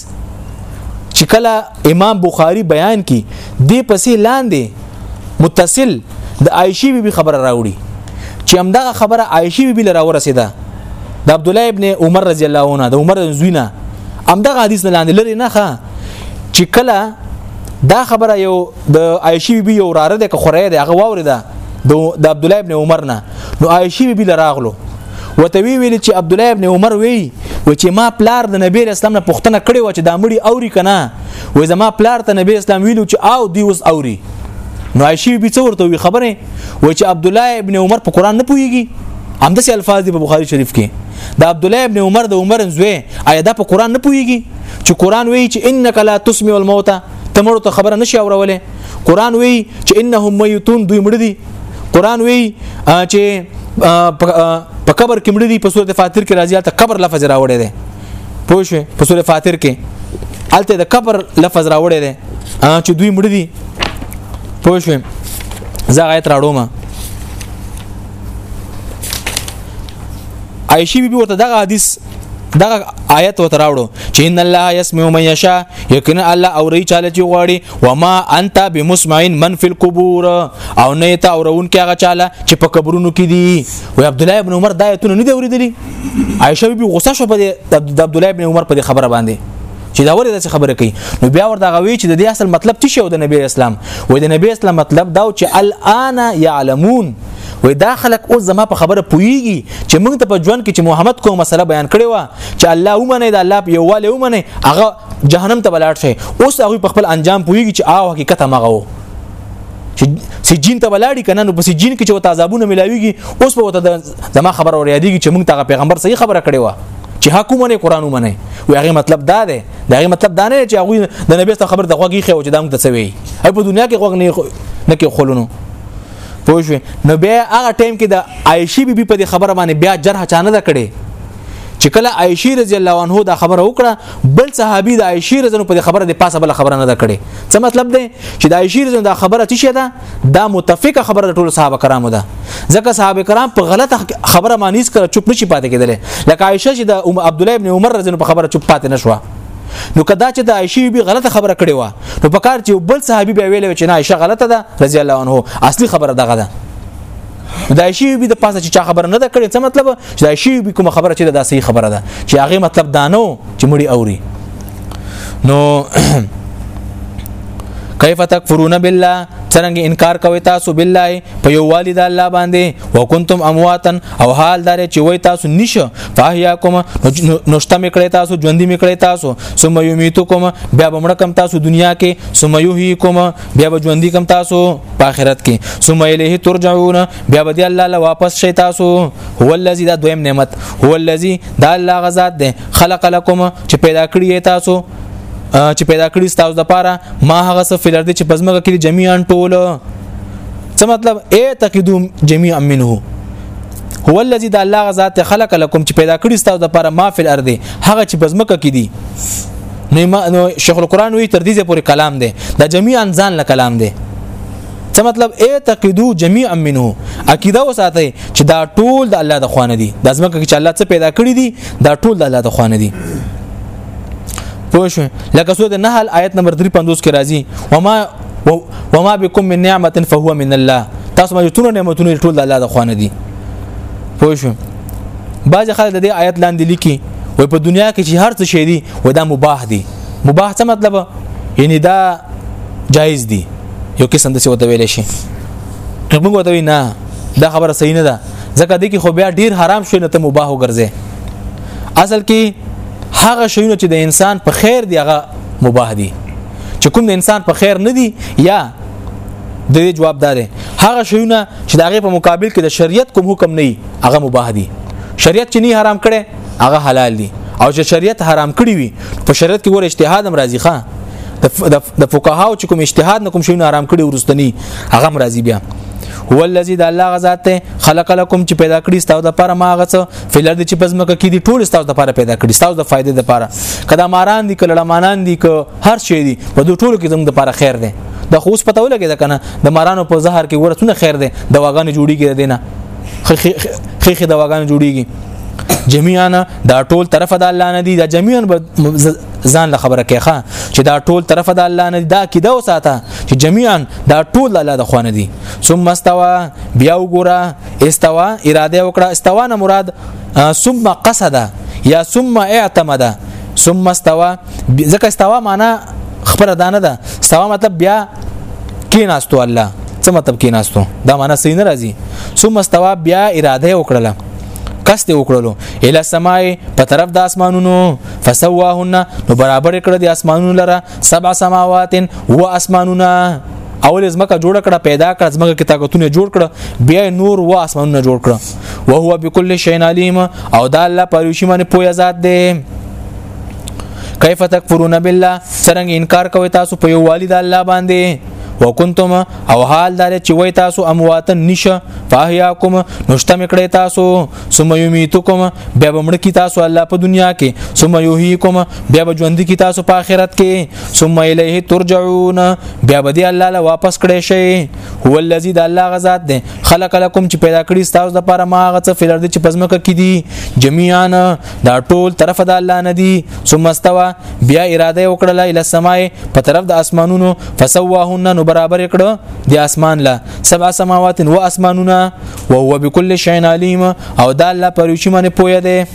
چې کله امام بخاری بیان کی دی پسې لاندې متصل د عائشې بیبي خبره راوړي چې هم دغه خبره عائشې بیبي لره ورسېده د عبد الله ابن عمر رضی الله عنه د عمر زوینه هم دغه حدیث لاندې لري نه ښه چې کله دا خبره یو د عائشې بي بي یو وراره ده که خورې ده هغه واوري ده د عبد الله ابن عمر نه نو عائشې بي بي لراغلو وته وی ویل چې عبد الله ابن عمر وی و چې ما پلار د نبی اسلام نه پوښتنه کړې و چې دا مړی اوري کنه و زما پلار ته نبی اسلام ویلو چې او دی اوس اوري نو عائشې بي څو ورته وی خبره و چې عبد الله ابن عمر په قران نه پويږي همداسې الفاظ دی په بخاری شریف کې د عبد الله ابن عمر د عمر زوی آیا دا په قران نه پويږي چې قران وایي چې انک لا تسمع الموتى ته مړو ته خبره نشي اورولې قران وی چې انهم میتون دوی مړ دي قران وی چې په قبر کې مړ دي په سورته فاتیر کې راځي ته قبر لفظ راوړی دی پوه شو په سورته فاتیر کې الته د قبر لفظ راوړی دی چې دوی مړ دي پوه شو زه غایت راړوم عائشی بی بی ورته دغه حدیث دا آیت وته راوړو چې ان الله يسمع من يشاء یقینا الله اوري چاله چې غواړي وما انت بمسمع من في القبور او نه ته اورون کې هغه چاله چې په قبرونو کې دي وي عبد الله ابن عمر دا ایتونه نه دی اوریدلی عائشه بي غوسه شو په عبد الله ابن عمر په خبره باندې چې دا ولې داسې خبره کوي نو بیا ورته غوي چې د دې اصل مطلب څه شو د نبی اسلام و د نبی اسلام مطلب دا چې الان يعلمون وای دا خلک اوس زما په خبره پويږي چې موږ ته په ژوند کې چې محمد کوم مسله بیان کړې و چې الله ومنه دا الله په یواله ومنه هغه جهنم ته بلاړ شي اوس هغه په خپل انجام پويږي چې آو حقیقت هغه وو چې سجین ته ولاړی کنه نو په سجین کې چې وتا عذابونه ملاويږي اوس په وتا زما خبر اور یادېږي چې موږ ته پیغمبر صحیح خبره کړې و چې حکومت نه قران ومنه وي هغه مطلب دا دی دا هغه مطلب دا نه چې هغه د نبی ست خبر د خوږی خو چې دا موږ ته سوي په دنیا کې خوږ نه نه کې خلونو پوه شو نو بیا هغه ټیم کې د عائشې بیبي په دې خبره باندې بیا جرح چانه ده کړي چې کله عائشې رضی الله عنها دا خبره وکړه بل صحابي د عائشې رضی الله په دې خبره د پاسه بل خبره نه ده کړي څه مطلب دی چې د عائشې رضی دا خبره څه ده دا متفقه خبره د ټولو صحابه کرامو ده ځکه صحابه کرام په غلطه خبره مانیس کړه چوپ نشي پاتې کېدل لکه عائشه چې د عبد الله ابن عمر رضی الله په خبره چوپ پاتې نشوه نو کدا چې د عائشه بي غلطه خبره کړې و نو په کار چې بل صحابي به ویل چې نه عائشه غلطه ده رضی الله عنه اصلي خبره دغه ده د عائشه بي د پاسه چې چا خبره نه ده کړې څه مطلب چې د عائشه بي کوم خبره چې دا صحیح خبره ده چې هغه مطلب دانو چې مړي اوري نو کیف تکفرون بالله څنګه انکار کوي تاسو بالله په یو والد الله باندې وکنتم امواتن او حال دار چې وای تاسو نشه فاحیاکم نوشته میکړی تاسو ژوندۍ میکړی تاسو ثم یمیتکم بیا بمړ کم تاسو دنیا کې ثم یحییکم بیا به ژوندۍ کم تاسو په آخرت کې ثم الیه ترجعون بیا به دی الله له واپس شي تاسو هو الذی دا دویم نعمت هو الذی دا الله غزاد ده خلق لكم چې پیدا کړی تاسو چې پیدا کړی تاسو د پاره ما هغه څه فلر دي چې پزماګه کې جميعا ټول څه مطلب اے تقیدو جميعا منه هو الذي د الله غزاد خلق لكم چې پیدا کړی ستاسو د پر ما فل ارض هغه چې بزمکه کې دي نو شیخ القرآن وی تر دې پورې کلام دی دا جميعا ځان له کلام دی څه مطلب اعتقدو جميعا منه عقیده وساتئ چې دا ټول د الله د خوانه دي د ځمکه چې الله څه پیدا کړی دي دا ټول د الله د خوانه دي پوه شو لکه سوره نحل آیت نمبر 350 کې راځي وما وما بكم من نعمه فهو من الله تاسو باندې ټول نعمتونه ټول د الله د خوانه دي پوه شو بعض خلک د دې آیت لاندې لیکي وای په دنیا کې چې هر څه شي دي و دا مباح دي مباح څه مطلب یعنی دا جایز دي یو قسم د څه وته ویل شي موږ وته نه دا خبره صحیح نه ده ځکه د کې خو بیا ډیر حرام شوی نه ته مباح وګرځي اصل کې هغه شیونه چې د انسان په خیر دی هغه مباح دي چې کوم انسان په خیر نه دی یا د دې جواب دار هغه شیونه چې دغه په مقابل کې د شریعت کوم حکم نه هغه مباح دي شریعت چې نه حرام کړي هغه حلال دي او چې شریعت حرام کړی وي په شریعت کې ور اجتهاد هم راځي ښا د فقهاو چې کوم اجتهاد نه کوم شیونه حرام کړي ورستنی هغه هم راځي بیا هو الذي د الله غزاد ته خلق لكم چې پیدا کړی ستاسو د پر ما غڅ فلر دي چې پزمکه کې دي ټول ستاسو لپاره پیدا کړی ستاسو د فائدې لپاره کدا ماران دي کله لمانان دي که هر شي دي په دوه ټولو کې زموږ لپاره خیر دی د خوس پته ولګی دا کنه د مارانو په زهر کې ورسونه خیر دی د واغانو جوړیږي دینه خخې د واغانو جوړیږي جميعا دا ټول طرف د الله نه دي دا جميعا ځان له خبره کې ښه چې دا ټول طرف د الله نه دي دا کیده وساته چې جميعا دا ټول الله د خوانه دي ثم استوى بیا وګوره استوا اراده وکړه استوا نه مراد ثم قصد یا ثم اعتمد ثم استوا ځکه استوا معنا خبره دانه ده استوا مطلب بیا کیناستو الله څه مطلب کیناستو دا معنا صحیح نه راځي ثم استوا بیا اراده وکړه قصد وکړلو اله سمای په طرف د اسمانونو فسواهن نو برابر کړ د اسمانونو لره سبع سماوات و اسمانونه اول ځمکه جوړ کړه پیدا کړه ځمکه کې طاقتونه جوړ کړه بیا نور و اسمانونه جوړ کړه او هو بكل شيء عليم او دا الله پاروشي باندې پوهه ذات دی کیف تکفرون بالله څنګه انکار کوي تاسو په یو والد الله باندې وکنتم او حال دار چې وای تاسو اموات نشه فاحیاکم نشته مکړې تاسو ثم یمیتکم بیا به مړ کی تاسو الله په دنیا کې ثم یحییکم بیا به ژوند کی تاسو په آخرت کې ثم الیه ترجعون بیا به دی الله له واپس کړی شي هو الذی د الله غزاد دی خلق لكم چې پیدا کړی تاسو د پاره ما غڅ فلر دی چې پزمکه کې دی جميعا دا ټول طرف د الله نه دی ثم استوا بیا اراده وکړه اله سماء په طرف د اسمانونو فسواهن نو برابر کړه د اسمان لا سبع سماوات و اسمانونه او هو بكل شيء عليم او دا الله پر یوچی باندې پوهه ده